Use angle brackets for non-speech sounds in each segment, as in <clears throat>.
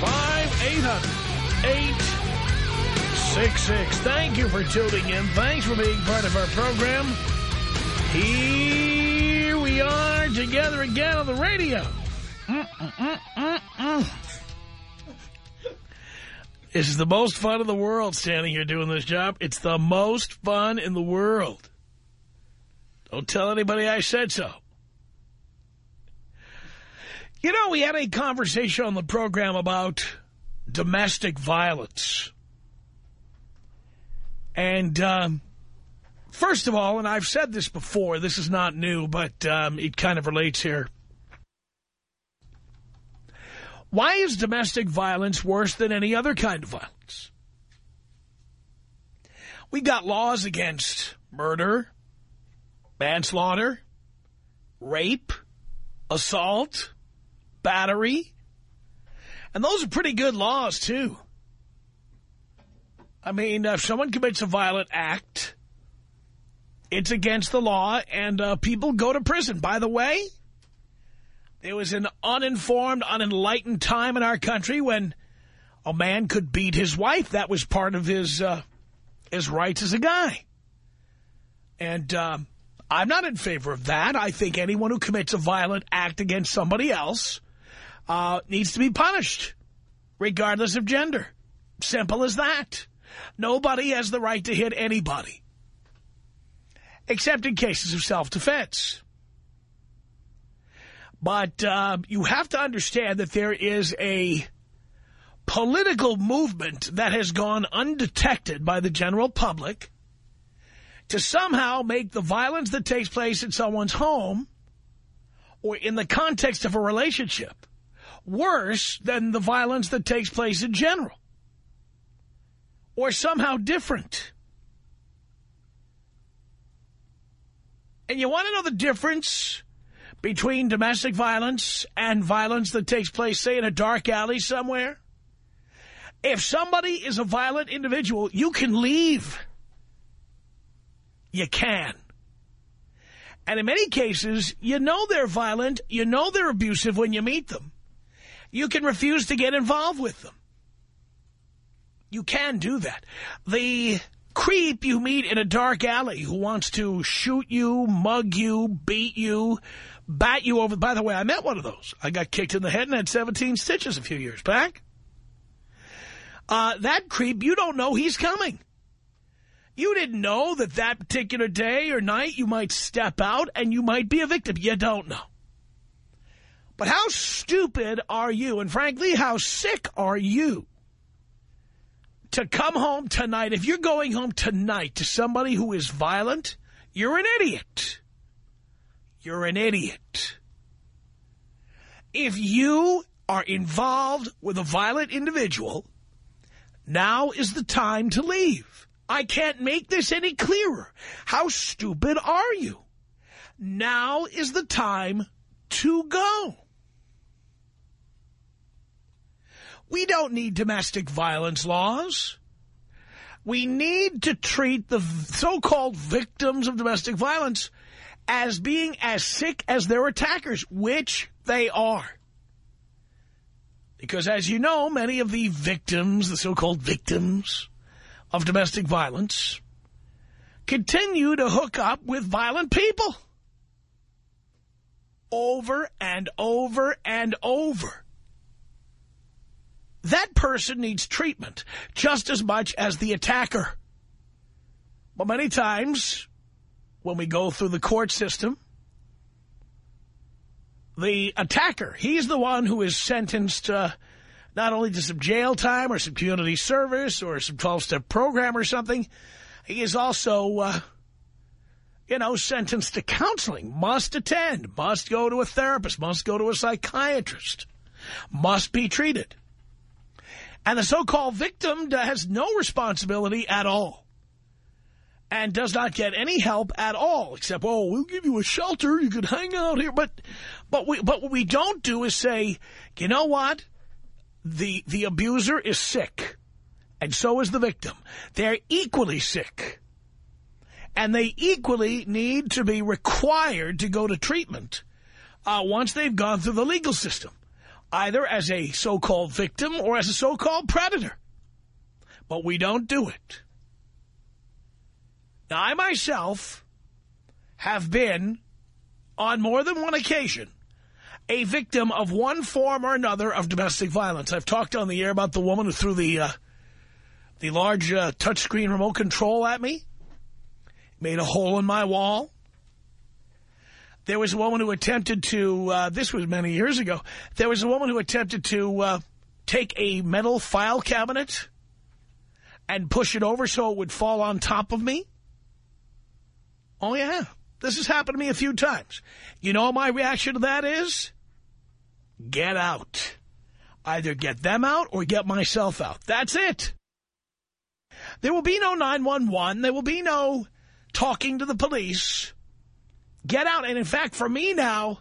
1-800-5800-866. Thank you for tuning in. Thanks for being part of our program. Here we are together again on the radio. This is the most fun in the world standing here doing this job. It's the most fun in the world. Don't tell anybody I said so. You know, we had a conversation on the program about domestic violence. And um, first of all, and I've said this before, this is not new, but um, it kind of relates here. Why is domestic violence worse than any other kind of violence? We got laws against murder, manslaughter, rape, assault, battery. And those are pretty good laws, too. I mean, if someone commits a violent act, it's against the law, and uh, people go to prison. By the way, there was an uninformed, unenlightened time in our country when a man could beat his wife. That was part of his uh, his rights as a guy. And um, I'm not in favor of that. I think anyone who commits a violent act against somebody else uh, needs to be punished, regardless of gender. Simple as that. Nobody has the right to hit anybody, except in cases of self-defense. But uh, you have to understand that there is a political movement that has gone undetected by the general public to somehow make the violence that takes place in someone's home or in the context of a relationship worse than the violence that takes place in general or somehow different. And you want to know the difference between domestic violence and violence that takes place, say, in a dark alley somewhere? If somebody is a violent individual, you can leave. You can. And in many cases, you know they're violent, you know they're abusive when you meet them. You can refuse to get involved with them. You can do that. The creep you meet in a dark alley who wants to shoot you, mug you, beat you, bat you over. By the way, I met one of those. I got kicked in the head and had 17 stitches a few years back. Uh, that creep, you don't know he's coming. You didn't know that that particular day or night you might step out and you might be a victim. You don't know. But how stupid are you, and frankly, how sick are you to come home tonight? If you're going home tonight to somebody who is violent, you're an idiot. You're an idiot. If you are involved with a violent individual, now is the time to leave. I can't make this any clearer. How stupid are you? Now is the time to go. We don't need domestic violence laws. We need to treat the so-called victims of domestic violence as being as sick as their attackers, which they are. Because as you know, many of the victims, the so-called victims of domestic violence, continue to hook up with violent people. Over and over and over. That person needs treatment just as much as the attacker. But many times, when we go through the court system, the attacker, he's the one who is sentenced uh, not only to some jail time or some community service or some 12-step program or something, he is also, uh, you know, sentenced to counseling, must attend, must go to a therapist, must go to a psychiatrist, must be treated. And the so-called victim has no responsibility at all and does not get any help at all, except, oh, we'll give you a shelter, you can hang out here. But but we, but what we don't do is say, you know what? The, the abuser is sick, and so is the victim. They're equally sick. And they equally need to be required to go to treatment uh, once they've gone through the legal system, either as a so-called victim or as a so-called predator. But we don't do it. Now, I myself have been, on more than one occasion, a victim of one form or another of domestic violence. I've talked on the air about the woman who threw the uh, the large uh, touchscreen remote control at me, made a hole in my wall. There was a woman who attempted to, uh, this was many years ago, there was a woman who attempted to uh, take a metal file cabinet and push it over so it would fall on top of me. Oh, yeah. This has happened to me a few times. You know my reaction to that is? Get out. Either get them out or get myself out. That's it. There will be no 911. There will be no talking to the police. Get out. And in fact, for me now,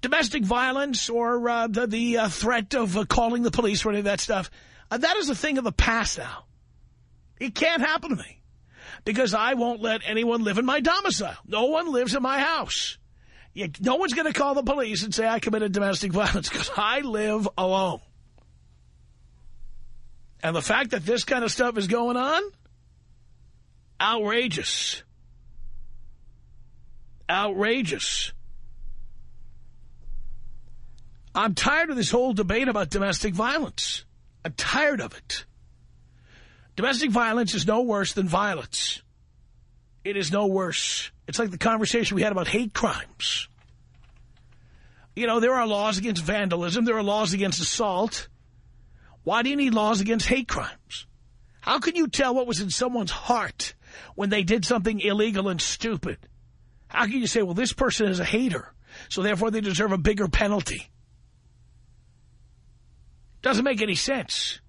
domestic violence or uh, the, the uh, threat of uh, calling the police or any of that stuff, uh, that is a thing of the past now. It can't happen to me because I won't let anyone live in my domicile. No one lives in my house. You, no one's going to call the police and say I committed domestic <laughs> violence because I live alone. And the fact that this kind of stuff is going on, outrageous. Outrageous. I'm tired of this whole debate about domestic violence. I'm tired of it. Domestic violence is no worse than violence. It is no worse. It's like the conversation we had about hate crimes. You know, there are laws against vandalism. There are laws against assault. Why do you need laws against hate crimes? How can you tell what was in someone's heart when they did something illegal and stupid? How can you say, well, this person is a hater, so therefore they deserve a bigger penalty? Doesn't make any sense.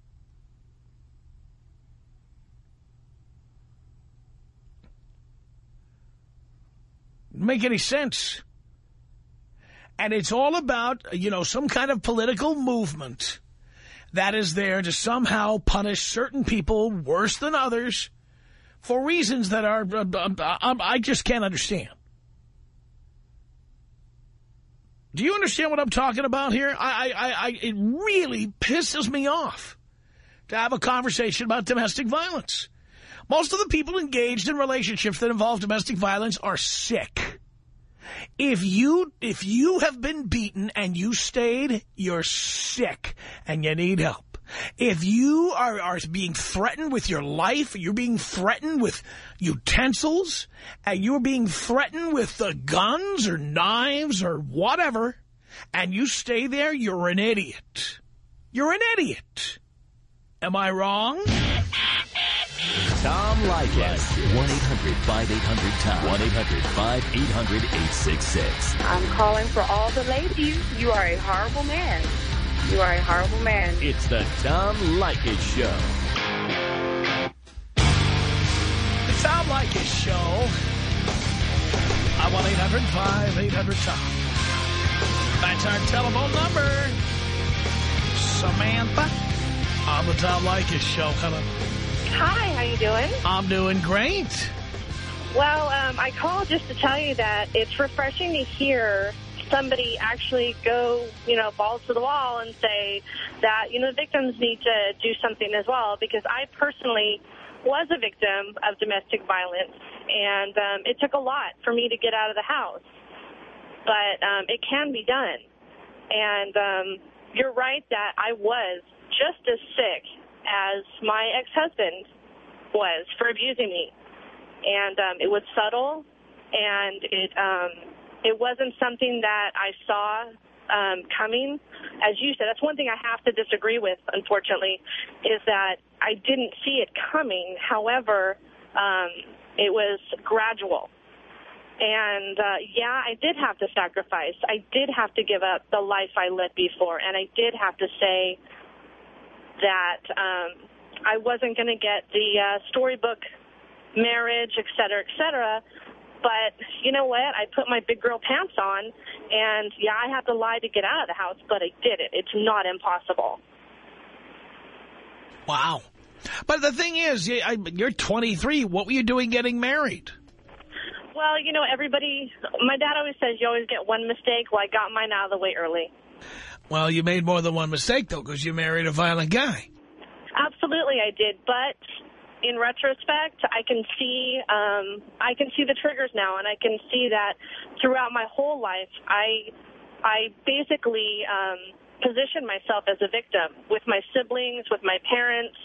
make any sense. And it's all about, you know, some kind of political movement that is there to somehow punish certain people worse than others for reasons that are, uh, uh, uh, I just can't understand. Do you understand what I'm talking about here? I, I, I, it really pisses me off to have a conversation about domestic violence. Most of the people engaged in relationships that involve domestic violence are sick. If you if you have been beaten and you stayed, you're sick and you need help. If you are, are being threatened with your life, you're being threatened with utensils, and you're being threatened with uh, guns or knives or whatever, and you stay there, you're an idiot. You're an idiot. Am I wrong? Tom Leykis. 1-800-5800-TOM. 1-800-5800-866. I'm calling for all the ladies. You are a horrible man. You are a horrible man. It's the Tom Leykis Show. The Tom Leykis Show. I 1-800-5800-TOM. That's our telephone number. Samantha on the Tom Leykis Show. Hello. Hi, how you doing? I'm doing great. Well, um, I called just to tell you that it's refreshing to hear somebody actually go, you know, balls to the wall and say that, you know, the victims need to do something as well because I personally was a victim of domestic violence and um, it took a lot for me to get out of the house. But um, it can be done. And um, you're right that I was just as sick as my ex-husband was for abusing me. And um, it was subtle, and it um, it wasn't something that I saw um, coming. As you said, that's one thing I have to disagree with, unfortunately, is that I didn't see it coming. However, um, it was gradual. And, uh, yeah, I did have to sacrifice. I did have to give up the life I led before. And I did have to say that um, I wasn't going to get the uh, storybook marriage, et cetera, et cetera. But you know what? I put my big girl pants on, and yeah, I had to lie to get out of the house, but I did it. It's not impossible. Wow. But the thing is, you're 23. What were you doing getting married? Well, you know, everybody, my dad always says you always get one mistake. Well, I got mine out of the way early. Well, you made more than one mistake, though, because you married a violent guy. Absolutely, I did. But in retrospect, I can see um, I can see the triggers now, and I can see that throughout my whole life, I I basically um, position myself as a victim with my siblings, with my parents,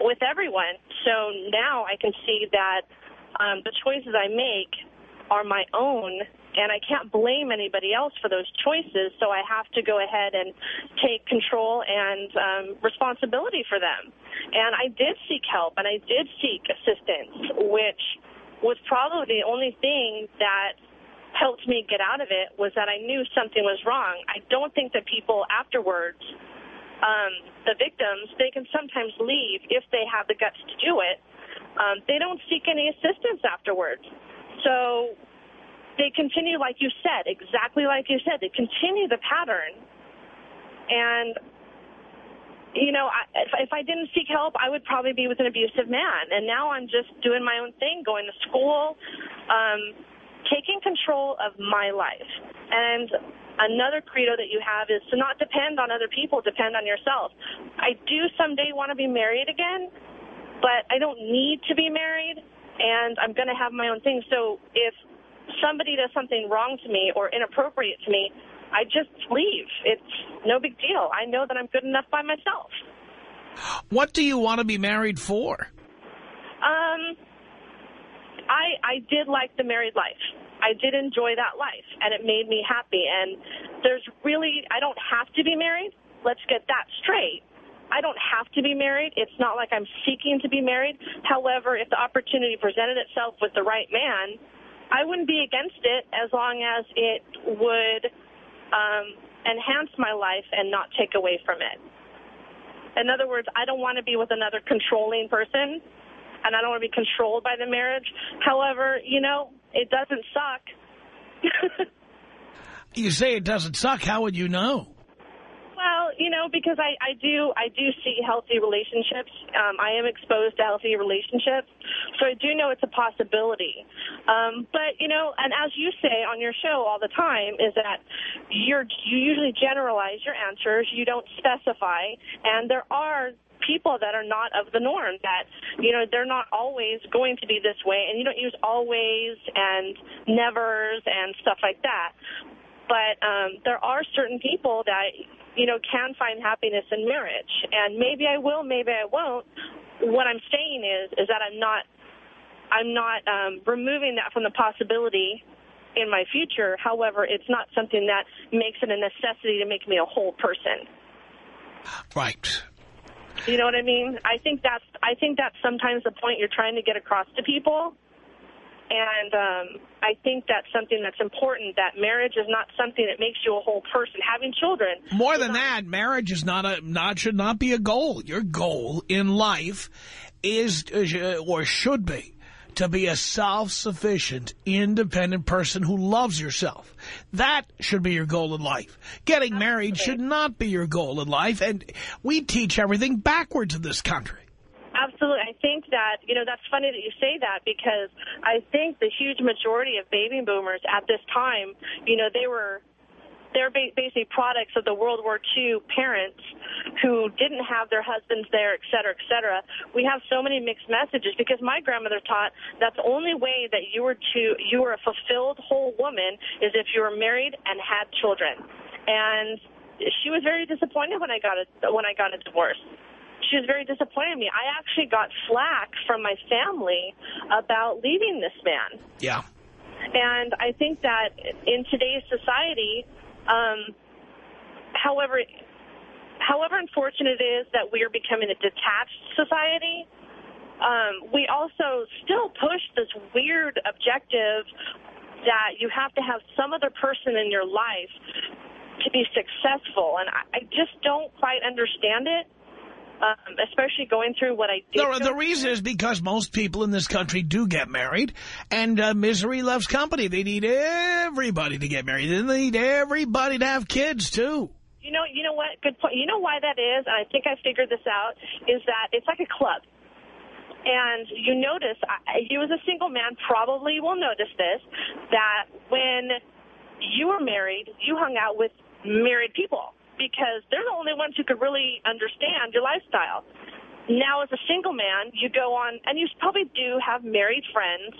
with everyone. So now I can see that um, the choices I make are my own, and I can't blame anybody else for those choices. So I have to go ahead and take control and um, responsibility for them. And I did seek help, and I did seek assistance, which was probably the only thing that helped me get out of it was that I knew something was wrong. I don't think that people afterwards, um, the victims, they can sometimes leave if they have the guts to do it. Um, they don't seek any assistance afterwards. So they continue, like you said, exactly like you said, they continue the pattern. And, you know, I, if, if I didn't seek help, I would probably be with an abusive man. And now I'm just doing my own thing, going to school, um, taking control of my life. And another credo that you have is to not depend on other people, depend on yourself. I do someday want to be married again, but I don't need to be married, and I'm going to have my own thing. So if somebody does something wrong to me or inappropriate to me, I just leave. It's no big deal. I know that I'm good enough by myself. What do you want to be married for? Um, I, I did like the married life. I did enjoy that life, and it made me happy. And there's really, I don't have to be married. Let's get that straight. I don't have to be married. It's not like I'm seeking to be married. However, if the opportunity presented itself with the right man, I wouldn't be against it as long as it would um, enhance my life and not take away from it. In other words, I don't want to be with another controlling person and I don't want to be controlled by the marriage. However, you know, it doesn't suck. <laughs> you say it doesn't suck. How would you know? Well, you know, because I, I do I do see healthy relationships. Um, I am exposed to healthy relationships, so I do know it's a possibility. Um, but you know, and as you say on your show all the time, is that you're you usually generalize your answers. You don't specify, and there are people that are not of the norm, that, you know, they're not always going to be this way, and you don't use always and nevers and stuff like that. But um, there are certain people that, you know, can find happiness in marriage. And maybe I will, maybe I won't. What I'm saying is, is that I'm not, I'm not um, removing that from the possibility in my future. However, it's not something that makes it a necessity to make me a whole person. Right. You know what I mean? I think that's I think that's sometimes the point you're trying to get across to people. And um, I think that's something that's important, that marriage is not something that makes you a whole person. Having children... More than that, marriage is not a not should not be a goal. Your goal in life is, uh, or should be, to be a self-sufficient, independent person who loves yourself. That should be your goal in life. Getting married should not be your goal in life, and we teach everything backwards in this country. Absolutely. I think that, you know, that's funny that you say that because I think the huge majority of baby boomers at this time, you know, they were they're basically products of the World War II parents who didn't have their husbands there, et cetera, et cetera. We have so many mixed messages because my grandmother taught that the only way that you were to you were a fulfilled whole woman is if you were married and had children. And she was very disappointed when I got a when I got a divorce. She was very disappointed in me. I actually got flack from my family about leaving this man. Yeah. And I think that in today's society, um, however, however unfortunate it is that we are becoming a detached society, um, we also still push this weird objective that you have to have some other person in your life to be successful. And I, I just don't quite understand it. Um, especially going through what I did. No, the reason is because most people in this country do get married, and uh, misery loves company. They need everybody to get married. and They need everybody to have kids, too. You know, you know what? Good point. You know why that is, and I think I figured this out, is that it's like a club. And you notice, I, you as a single man probably will notice this, that when you were married, you hung out with married people because they're the only ones who could really understand your lifestyle. Now, as a single man, you go on, and you probably do have married friends,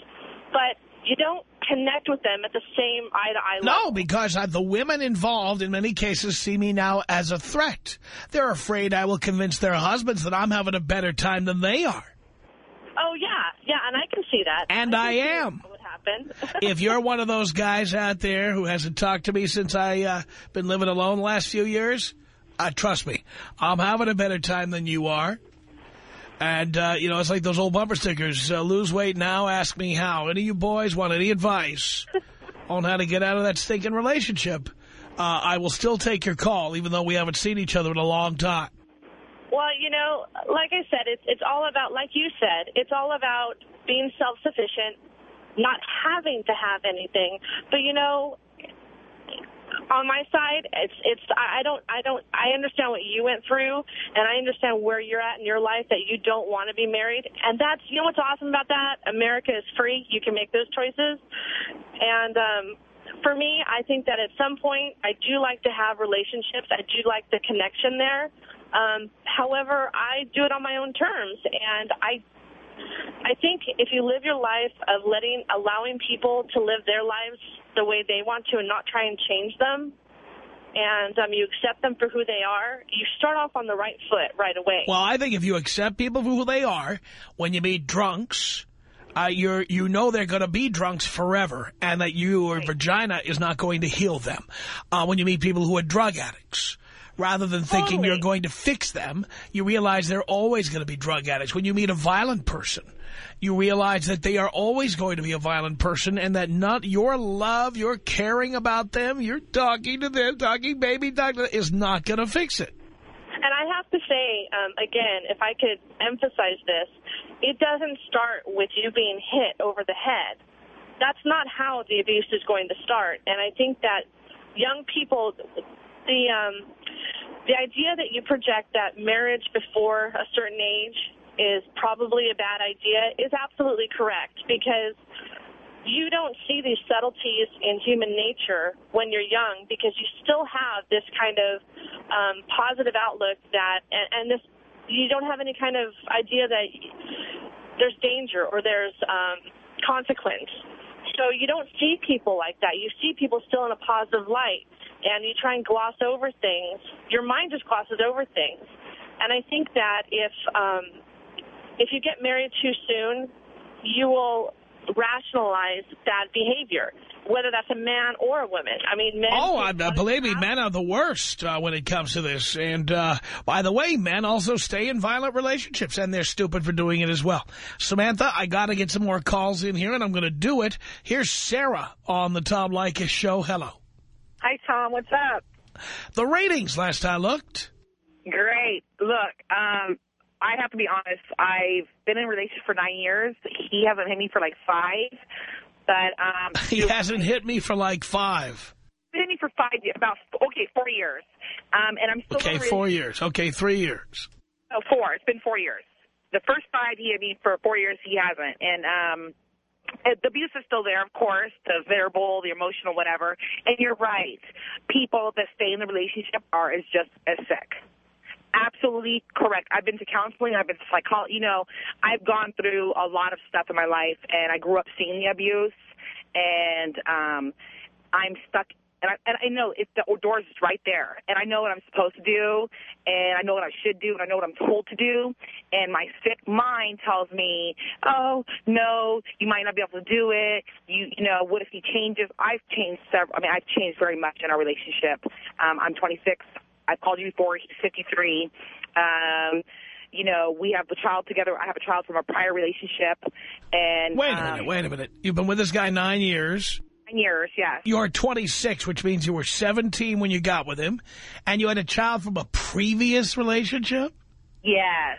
but you don't connect with them at the same eye-to-eye -eye level. No, because uh, the women involved in many cases see me now as a threat. They're afraid I will convince their husbands that I'm having a better time than they are. Oh, yeah. Yeah, and I can see that. And I, I am. <laughs> if you're one of those guys out there who hasn't talked to me since I uh, been living alone the last few years, uh, trust me, I'm having a better time than you are. And, uh, you know, it's like those old bumper stickers. Uh, lose weight now, ask me how. Any of you boys want any advice <laughs> on how to get out of that stinking relationship? Uh, I will still take your call, even though we haven't seen each other in a long time. Well, you know, like I said, it's it's all about, like you said, it's all about being self-sufficient, not having to have anything. But you know, on my side, it's it's I don't I don't I understand what you went through, and I understand where you're at in your life that you don't want to be married, and that's you know what's awesome about that. America is free; you can make those choices, and um, for me, I think that at some point I do like to have relationships. I do like the connection there. Um, however, I do it on my own terms, and I I think if you live your life of letting, allowing people to live their lives the way they want to and not try and change them, and um, you accept them for who they are, you start off on the right foot right away. Well, I think if you accept people for who they are, when you meet drunks, uh, you're, you know they're going to be drunks forever and that your right. vagina is not going to heal them. Uh, when you meet people who are drug addicts, rather than thinking you're going to fix them, you realize they're always going to be drug addicts. When you meet a violent person, you realize that they are always going to be a violent person and that not your love, your caring about them, you're talking to them, talking baby doctor is not going to fix it. And I have to say, um, again, if I could emphasize this, it doesn't start with you being hit over the head. That's not how the abuse is going to start. And I think that young people, the um, the idea that you project that marriage before a certain age is probably a bad idea is absolutely correct because you don't see these subtleties in human nature when you're young because you still have this kind of um, positive outlook that, and, and this, you don't have any kind of idea that there's danger or there's um, consequence. So you don't see people like that. You see people still in a positive light and you try and gloss over things, your mind just glosses over things. And I think that if um, if you get married too soon, you will rationalize that behavior, whether that's a man or a woman. I mean, men... Oh, I, uh, believe me, men are the worst uh, when it comes to this. And, uh, by the way, men also stay in violent relationships, and they're stupid for doing it as well. Samantha, I got to get some more calls in here, and I'm going to do it. Here's Sarah on the Tom Leykis show. Hello. Hi, Tom. What's up? The ratings last I looked. Great. Look, um, I have to be honest. I've been in a relationship for nine years. He hasn't hit me for like five. But um, <laughs> He hasn't hit me for like five. Hit me for five, about, okay, four years. Um, and I'm still Okay, four years. Okay, three years. Oh, four. It's been four years. The first five he hit me for four years, he hasn't. And um, the abuse is still there, of course, the verbal, the emotional, whatever. And you're right. People that stay in the relationship are is just as sick. Absolutely correct. I've been to counseling. I've been to psychology. You know, I've gone through a lot of stuff in my life, and I grew up seeing the abuse, and um, I'm stuck and I, and I know if the door's is right there, and I know what I'm supposed to do, and I know what I should do, and I know what I'm told to do, and my sick mind tells me, oh no, you might not be able to do it. You you know, what if he changes? I've changed several. I mean, I've changed very much in our relationship. Um, I'm 26. I've called you before. He's 53. Um, you know, we have a child together. I have a child from a prior relationship. And Wait a um, minute, wait a minute. You've been with this guy nine years. Years, yes. You're 26, which means you were 17 when you got with him, and you had a child from a previous relationship? Yes.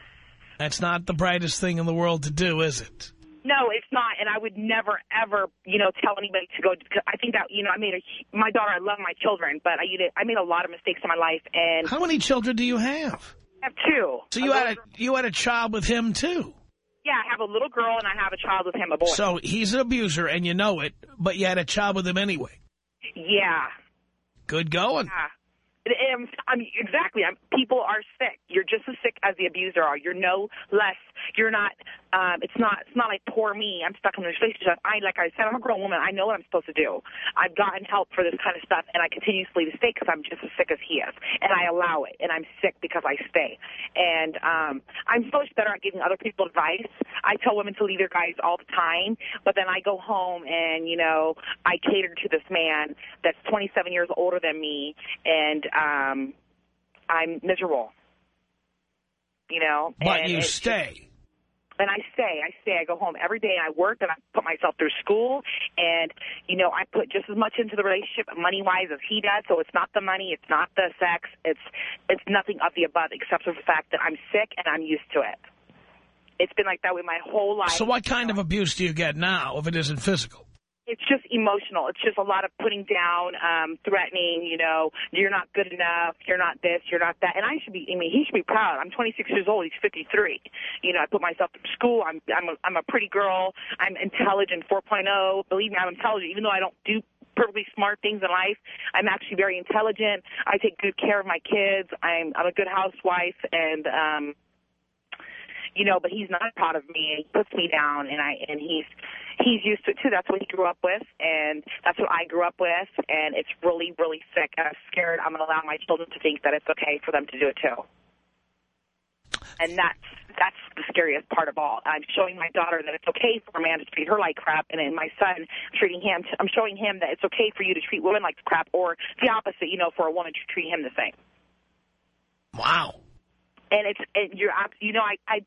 That's not the brightest thing in the world to do, is it? No, it's not, and I would never, ever, you know, tell anybody to go. I think that, you know, I made a, my daughter, I love my children, but I, you know, I made a lot of mistakes in my life, and How many children do you have? I have two. So you had a you had a child with him too. Yeah, I have a little girl, and I have a child with him, a boy. So he's an abuser, and you know it, but you had a child with him anyway. yeah. Good going. Yeah. It- I mean, exactly. I'm, people are sick. You're just as sick as the abuser are. You're no less. You're not. Um, it's not. It's not like poor me. I'm stuck in this relationship. I, like I said, I'm a grown woman. I know what I'm supposed to do. I've gotten help for this kind of stuff, and I continuously stay because I'm just as sick as he is, and I allow it, and I'm sick because I stay. And um, I'm so much better at giving other people advice. I tell women to leave their guys all the time, but then I go home and you know I cater to this man that's 27 years older than me, and um, I'm miserable. You know, But and you stay. and I stay. I stay. I go home every day, and I work, and I put myself through school, and you know, I put just as much into the relationship, money wise, as he does. So it's not the money, it's not the sex, it's it's nothing of the above, except for the fact that I'm sick and I'm used to it. It's been like that way my whole life. So what kind of abuse do you get now if it isn't physical? It's just emotional. It's just a lot of putting down, um, threatening, you know, you're not good enough, you're not this, you're not that. And I should be, I mean, he should be proud. I'm 26 years old, he's 53. You know, I put myself through school. I'm, I'm a, I'm a pretty girl. I'm intelligent 4.0. Believe me, I'm intelligent, even though I don't do perfectly smart things in life. I'm actually very intelligent. I take good care of my kids. I'm, I'm a good housewife and, um, you know, but he's not proud of me. He puts me down, and I and he's he's used to it too. That's what he grew up with, and that's what I grew up with, and it's really really sick. I'm scared I'm going to allow my children to think that it's okay for them to do it too. And that's that's the scariest part of all. I'm showing my daughter that it's okay for a man to treat her like crap, and then my son treating him. To, I'm showing him that it's okay for you to treat women like crap, or the opposite. You know, for a woman to treat him the same. Wow. And it's and you're you know I I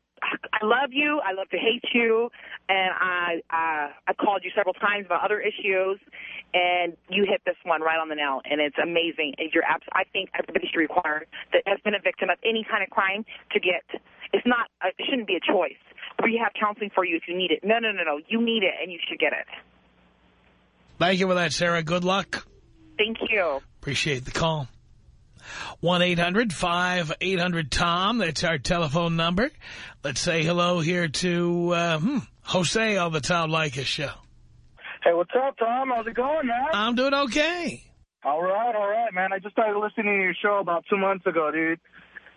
I love you. I love to hate you, and I uh, I called you several times about other issues, and you hit this one right on the nail, and it's amazing. And you're abs- I think everybody should require that has been a victim of any kind of crime to get. It's not. Uh, it shouldn't be a choice. We have counseling for you if you need it. No, no, no, no. You need it, and you should get it. Thank you for that, Sarah. Good luck. Thank you. Appreciate the call. 1-800-5800-TOM. That's our telephone number. Let's say hello here to uh, hmm, Jose on the Tom Leykis show. Hey, what's up, Tom? How's it going, man? I'm doing okay. all right, all right, man. I just started listening to your show about two months ago, dude.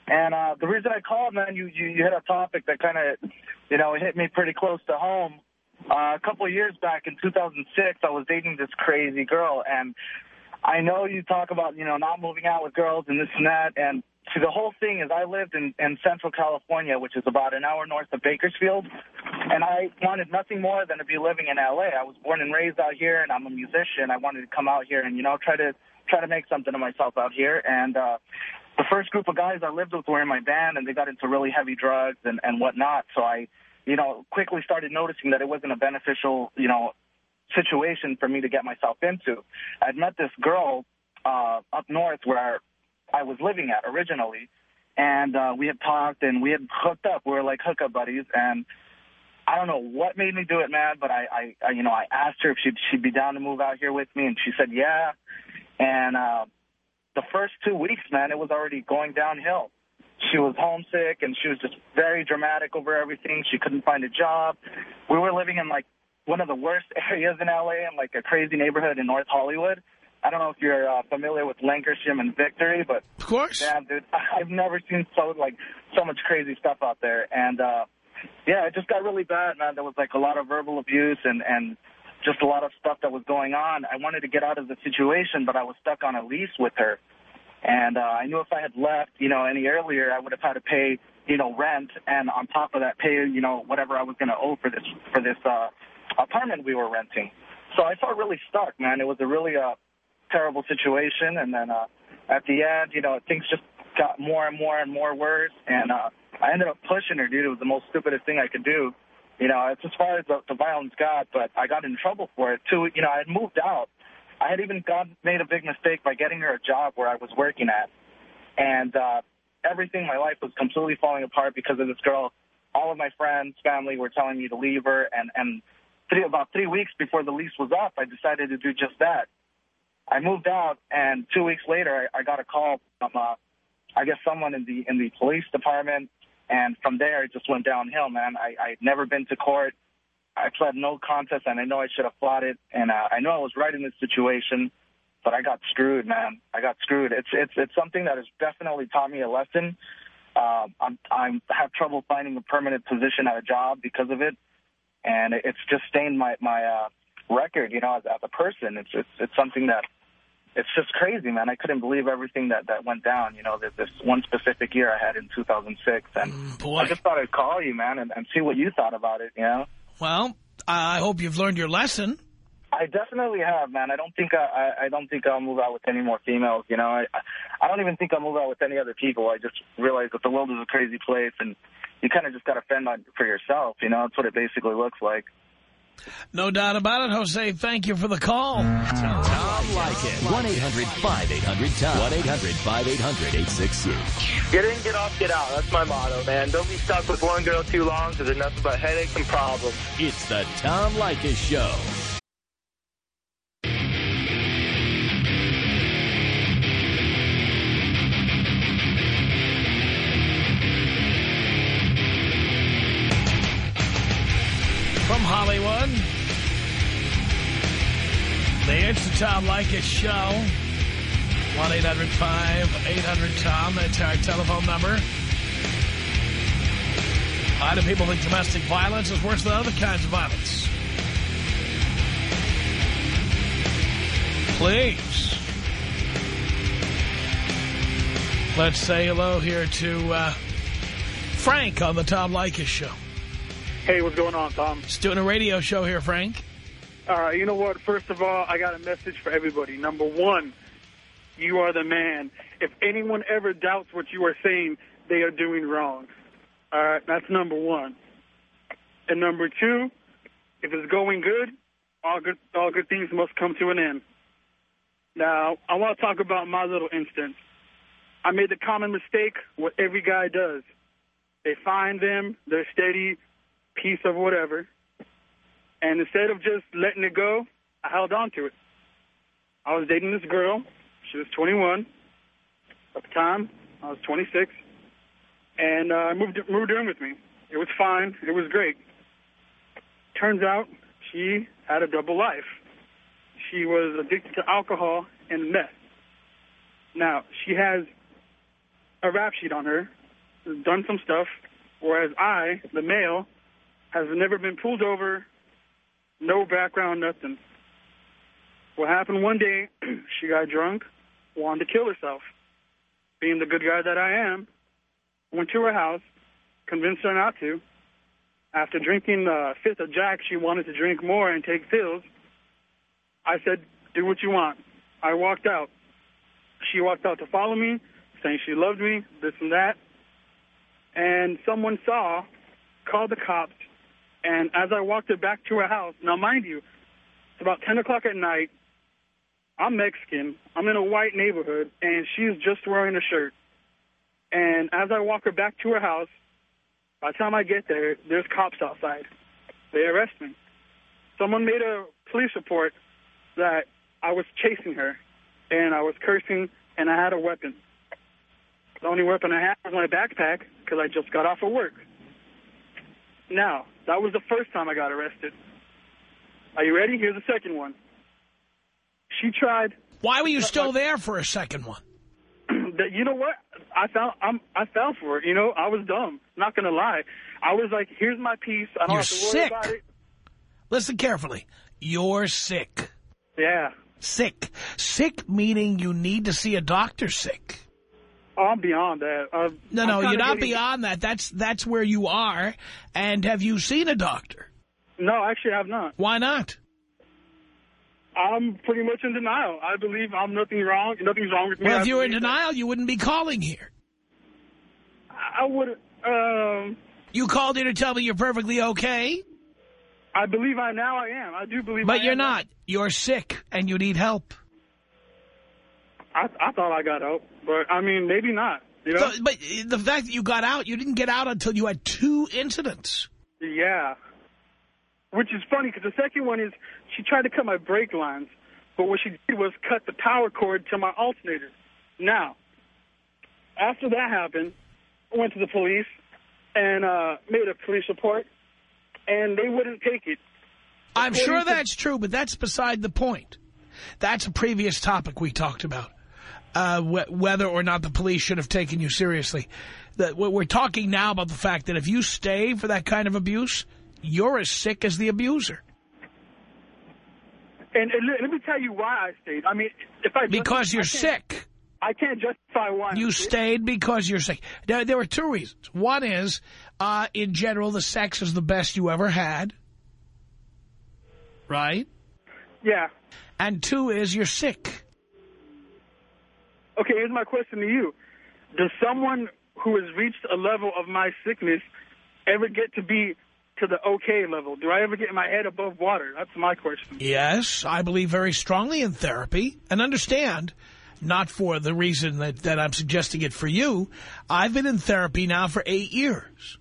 And uh, the reason I called, man, you, you, you hit a topic that kind of, you know, hit me pretty close to home. Uh, a couple of years back in 2006, I was dating this crazy girl, and I know you talk about, you know, not moving out with girls and this and that, and see, the whole thing is I lived in, in Central California, which is about an hour north of Bakersfield, and I wanted nothing more than to be living in L.A. I was born and raised out here, and I'm a musician. I wanted to come out here and, you know, try to try to make something of myself out here, and uh, the first group of guys I lived with were in my band, and they got into really heavy drugs and, and whatnot, so I, you know, quickly started noticing that it wasn't a beneficial, you know, situation for me to get myself into. I'd met this girl uh, up north where I was living at originally, and uh, we had talked and we had hooked up. We were like hookup buddies, and I don't know what made me do it, man. But I, I, I you know, I asked her if she'd she'd be down to move out here with me, and she said yeah. And uh, the first two weeks, man, it was already going downhill. She was homesick, and she was just very dramatic over everything. She couldn't find a job. We were living in like one of the worst <laughs> areas in LA, in like a crazy neighborhood in North Hollywood. I don't know if you're uh, familiar with Lankershim and Victory, but Of course. yeah, dude, <laughs> I've never seen so like so much crazy stuff out there. And uh, yeah, it just got really bad, man. There was like a lot of verbal abuse, and and just a lot of stuff that was going on. I wanted to get out of the situation, but I was stuck on a lease with her. And uh, I knew if I had left, you know, any earlier, I would have had to pay, you know, rent, and on top of that, pay, you know, whatever I was going to owe for this for this uh, apartment we were renting. So I felt really stuck, man. It was a really uh, terrible situation, and then uh, at the end, you know, things just got more and more and more worse, and uh, I ended up pushing her, dude. It was the most stupidest thing I could do. You know, it's as far as the, the violence got, but I got in trouble for it too. You know, I had moved out I had even got, made a big mistake by getting her a job where I was working at. And uh, everything my life was completely falling apart because of this girl. All of my friends, family were telling me to leave her. And, and three, about three weeks before the lease was up, I decided to do just that. I moved out, and two weeks later, I, I got a call from, uh, I guess, someone in the in the police department. And from there, it just went downhill, man. I, I'd never been to court. I pled no contest, and I know I should have fought it, and uh, I know I was right in this situation, but I got screwed, man. I got screwed. It's it's it's something that has definitely taught me a lesson. Uh, I'm I'm have trouble finding a permanent position at a job because of it, and it's just stained my my uh, record, you know, as, as a person. It's it's it's something that it's just crazy, man. I couldn't believe everything that that went down. You know, this, this one specific year I had in 2006, and mm, I just thought I'd call you, man, and, and see what you thought about it. You know. Well, I hope you've learned your lesson. I definitely have, man. I don't think I, I, I don't think I'll move out with any more females. You know, I, I don't even think I'll move out with any other people. I just realized that the world is a crazy place, and you kind of just got to fend on for yourself. You know, that's what it basically looks like. No doubt about it, Jose. Thank you for the call. Tom Leykis. 1-800-5800-TOM. 1-800-5800-866. Get in, get off, get out. That's my motto, man. Don't be stuck with one girl too long because there's nothing but headaches and problems. It's the Tom Leykis Show. Hollywood, the It's the Tom Leykis Show. 1-800-5800-TOM. That's our telephone number. Why do people think domestic violence is worse than other kinds of violence? Please. Let's say hello here to uh, Frank on the Tom Leykis Show. Hey, what's going on, Tom? Just doing a radio show here, Frank. All right, you know what? First of all, I got a message for everybody. Number one, you are the man. If anyone ever doubts what you are saying, they are doing wrong. All right, that's number one. And number two, if it's going good, all good, all good things must come to an end. Now, I want to talk about my little instance. I made the common mistake what every guy does. They find them, they're steady, piece of whatever. And instead of just letting it go, I held on to it. I was dating this girl. She was 21. At the time, I was 26. And uh, moved, moved in with me. It was fine. It was great. Turns out she had a double life. She was addicted to alcohol and meth. Now, she has a rap sheet on her, done some stuff, whereas I, the male, has never been pulled over, no background, nothing. What happened one day, <clears throat> she got drunk, wanted to kill herself. Being the good guy that I am, went to her house, convinced her not to. After drinking a fifth of Jack, she wanted to drink more and take pills. I said, do what you want. I walked out. She walked out to follow me, saying she loved me, this and that. And someone saw, called the cops, and as I walked her back to her house, now mind you, it's about 10 o'clock at night. I'm Mexican. I'm in a white neighborhood, and she's just wearing a shirt. And as I walk her back to her house, by the time I get there, there's cops outside. They arrest me. Someone made a police report that I was chasing her, and I was cursing, and I had a weapon. The only weapon I had was my backpack because I just got off of work. Now, that was the first time I got arrested. Are you ready? Here's the second one. She tried. Why were you still there for a second one? <clears throat> you know what? I fell. I'm, I fell for it. You know, I was dumb. Not gonna lie. I was like, "Here's my piece. I don't You're have to worry sick. about it." Listen carefully. You're sick. Yeah. Sick. Sick meaning you need to see a doctor sick. I'm beyond that. Uh, No, no, you're not beyond that. That's that's where you are. And have you seen a doctor? No, actually, I've not. Why not? I'm pretty much in denial. I believe I'm nothing wrong. Nothing's wrong with me. Well, if you were in believe that- denial, you wouldn't be calling here. I would. Um, You called here to tell me you're perfectly okay, I believe I now I am. I do believe. I but you're am. not. You're sick and you need help. I, I thought I got out, but I mean, maybe not. You know? So, but the fact that you got out, you didn't get out until you had two incidents. yeah. Which is funny because the second one is she tried to cut my brake lines, but what she did was cut the power cord to my alternator. Now, after that happened, I went to the police and uh, made a police report, and they wouldn't take it. I'm According sure that's true, but that's beside the point. That's a previous topic we talked about, uh, wh whether or not the police should have taken you seriously. That we're talking now about the fact that if you stay for that kind of abuse, you're as sick as the abuser. And, and let, me tell you why I stayed. I mean, if I Because you're can't- sick. I can't justify why You I stayed. stayed because you're sick. There, there were two reasons. One is, uh, in general, the sex is the best you ever had. Right? Yeah. And two is you're sick. Okay, here's my question to you. Does someone who has reached a level of my sickness ever get to be to the okay level? Do I ever get my head above water? That's my question. Yes, I believe very strongly in therapy. And understand, not for the reason that, that I'm suggesting it for you, I've been in therapy now for eight years.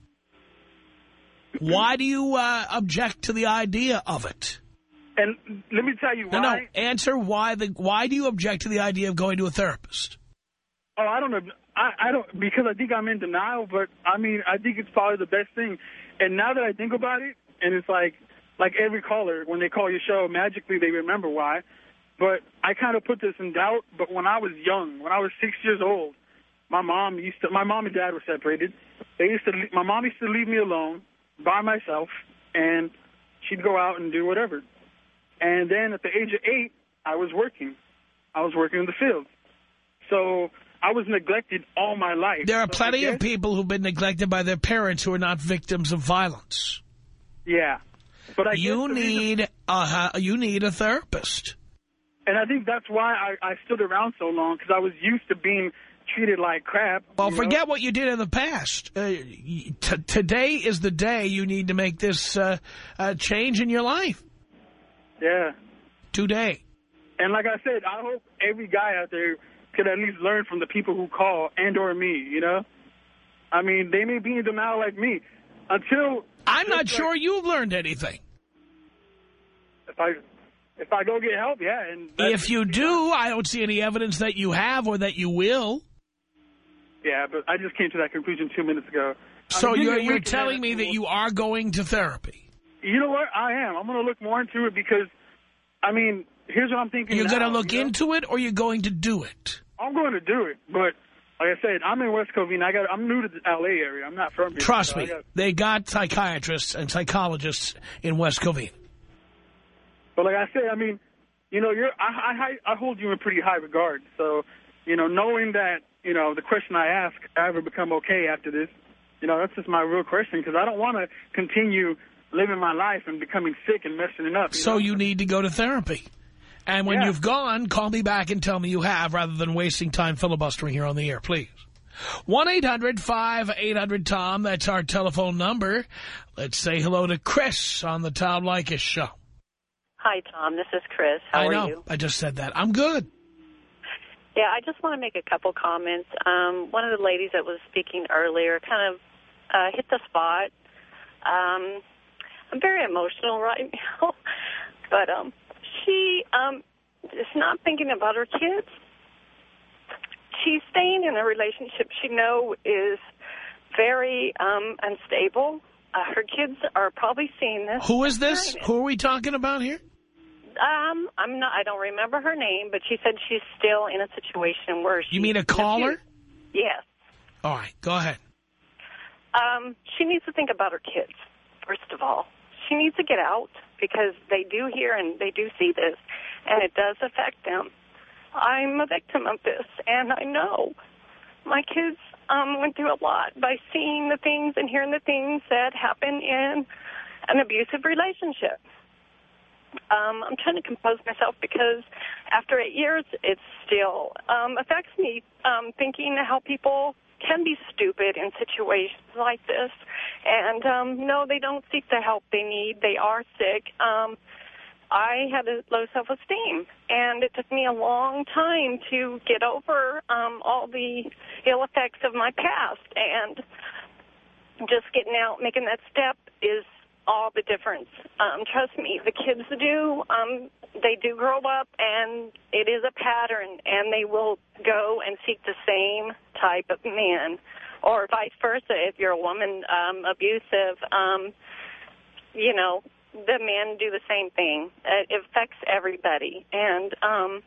Why do you uh, object to the idea of it? And let me tell you No, why. no. Answer why the why do you object to the idea of going to a therapist? Oh, I don't know. I, I don't because I think I'm in denial, but I mean I think it's probably the best thing. And now that I think about it, and it's like like every caller when they call your show, magically they remember why. But I kind of put this in doubt. But when I was young, when I was six years old, my mom used to. My mom and dad were separated. They used to. My mom used to leave me alone by myself, and she'd go out and do whatever. And then at the age of eight, I was working. I was working in the field. So I was neglected all my life. There are So plenty of people who've been neglected by their parents who are not victims of violence. Yeah. But I You guess need a you need a therapist. and I think that's why I, I stood around so long because I was used to being treated like crap. Well, you know? forget what you did in the past. Uh, today is the day you need to make this uh, uh, change in your life. Yeah. Today. And like I said, I hope every guy out there could at least learn from the people who call and or me. You know, I mean, they may be in denial like me. Until I'm not just sure you've learned anything. if I if I go get help, yeah. And If you do, I don't see any evidence that you have or that you will. yeah, but I just came to that conclusion two minutes ago. I So mean, you're, you're telling me that you are going to therapy. You know what? I am. I'm going to look more into it because, I mean, here's what I'm thinking. You're going to look you know? into it or you're going to do it? I'm going to do it, but like I said, I'm in West Covina. I got. I'm new to the L.A. area. I'm not from here. Trust so me, got- they got psychiatrists and psychologists in West Covina. but like I said, I mean, you know, you're. I, I I hold you in pretty high regard. So, you know, knowing that, you know, the question I ask, I ever become okay after this, you know, that's just my real question because I don't want to continue living my life and becoming sick and messing it up. So know? you need to go to therapy. And when Yeah. you've gone, call me back and tell me you have rather than wasting time filibustering here on the air, please. 1-800-5800-TOM. That's our telephone number. Let's say hello to Chris on the Tom Leykis show. Hi, Tom. This is Chris. How I are know. you? I just said that. I'm good. Yeah, I just want to make a couple comments. Um, one of the ladies that was speaking earlier kind of uh, hit the spot. Um, I'm very emotional right <laughs> now, but um, she um, is not thinking about her kids. She's staying in a relationship she know is very um, unstable. Uh, her kids are probably seeing this. Who is this? Who are we talking about here? Um, I'm not. I don't remember her name, but she said she's still in a situation where she. You mean a caller? Yes. All right, go ahead. Um, she needs to think about her kids. First of all, she needs to get out because they do hear and they do see this, and it does affect them. I'm a victim of this, and I know my kids um, went through a lot by seeing the things and hearing the things that happen in an abusive relationship. Um, I'm trying to compose myself because after eight years, it still um, affects me, um, thinking how people can be stupid in situations like this. And, um, no, they don't seek the help they need. They are sick. Um, I had a low self-esteem, and it took me a long time to get over um, all the ill effects of my past. And just getting out, making that step is all the difference. Um, trust me, the kids do. Um, they do grow up, and it is a pattern, and they will go and seek the same type of man, or vice versa. If you're a woman um, abusive, um, you know, the men do the same thing. It affects everybody, and um,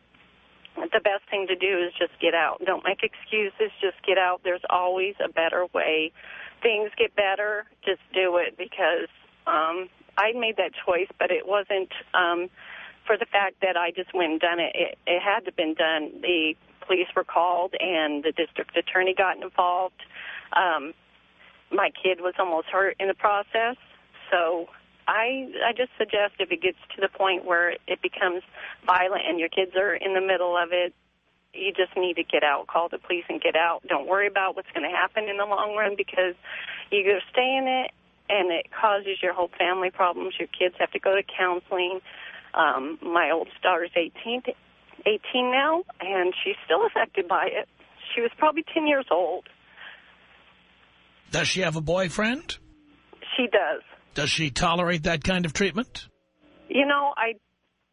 the best thing to do is just get out. Don't make excuses. Just get out. There's always a better way. Things get better. Just do it because um, I made that choice, but it wasn't um, for the fact that I just went and done it. It, it had to been done. The police were called, and the district attorney got involved. Um, my kid was almost hurt in the process, so I I just suggest if it gets to the point where it becomes violent and your kids are in the middle of it, you just need to get out. Call the police and get out. Don't worry about what's going to happen in the long run because you either stay in it and it causes your whole family problems. Your kids have to go to counseling. Um, my oldest daughter's 18, 18 now, and she's still affected by it. She was probably 10 years old. Does she have a boyfriend? She does. Does she tolerate that kind of treatment? You know, I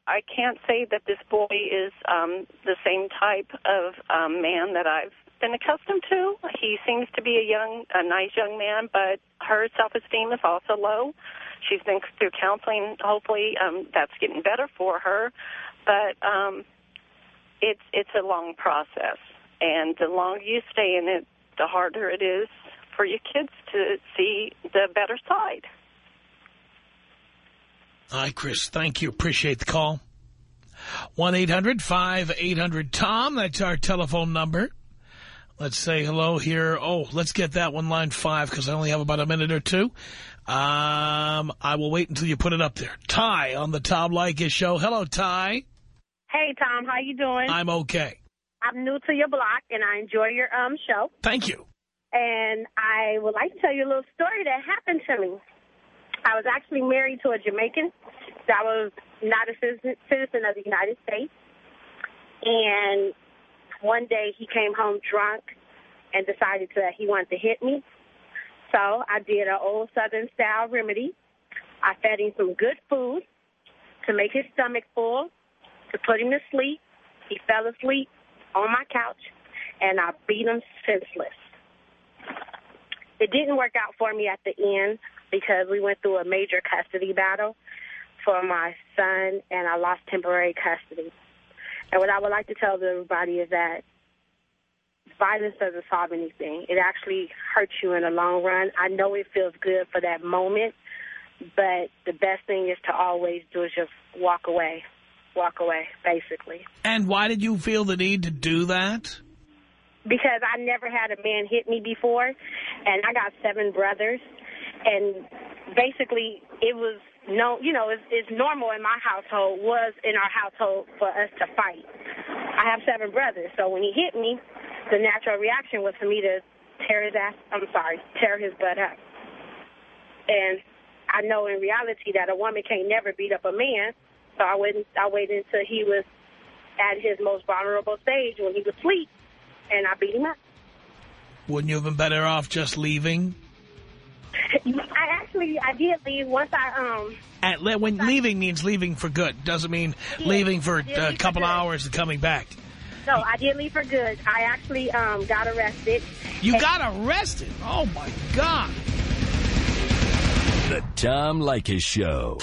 I can't say that this boy is um, the same type of um, man that I've been accustomed to. He seems to be a young, a nice young man, but her self-esteem is also low. She's been through counseling. Hopefully, um, that's getting better for her. But um, it's it's a long process, and the longer you stay in it, the harder it is for your kids to see the better side. Hi, Chris. Thank you. Appreciate the call. 1-800-5800-TOM. That's our telephone number. Let's say hello here. Oh, let's get that one line five because I only have about a minute or two. Um, I will wait until you put it up there. Ty on the Tom Leykis show. Hello, Ty. Hey, Tom. How you doing? I'm okay. I'm new to your block, and I enjoy your um show. Thank you. And I would like to tell you a little story that happened to me. I was actually married to a Jamaican that was not a citizen, citizen of the United States. And one day he came home drunk and decided that he wanted to hit me. So I did an old Southern style remedy. I fed him some good food to make his stomach full, to put him to sleep. He fell asleep on my couch, and I beat him senseless. It didn't work out for me at the end because we went through a major custody battle for my son, and I lost temporary custody. And what I would like to tell everybody is that violence doesn't solve anything. It actually hurts you in the long run. I know it feels good for that moment, but the best thing is to always do is just walk away. Walk away, basically. And why did you feel the need to do that? Because I never had a man hit me before, and I got seven brothers, and basically it was no, you know, it's, it's normal in my household, was in our household for us to fight. I have seven brothers, so when he hit me, the natural reaction was for me to tear his ass, I'm sorry, tear his butt up. And I know in reality that a woman can't never beat up a man, so I waited, I waited until he was at his most vulnerable stage when he was asleep, and I beat him up. Wouldn't you have been better off just leaving? I actually, I did leave once I, um... At, when leaving means leaving for good. Doesn't mean Yeah, leaving for a leave couple for hours and coming back. No, I did leave for good. I actually um, got arrested. You got arrested? Oh, my God. The Tom Leykis Show.